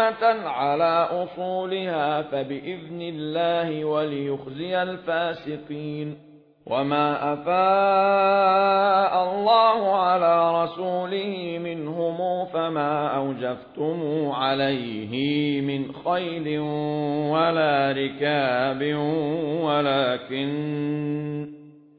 قائمة على أصولها فبإذن الله وليخزي الفاسقين وما أفاء الله على رسوله منهم فما أوجفتم عليه من خيل ولا ركاب ولكن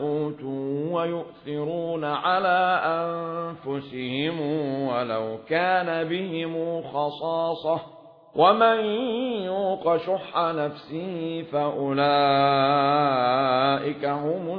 أوتوا ويؤثرون على أنفسهم ولو كان بهم خصاصة ومن يوق شح نفسه فأولئك هم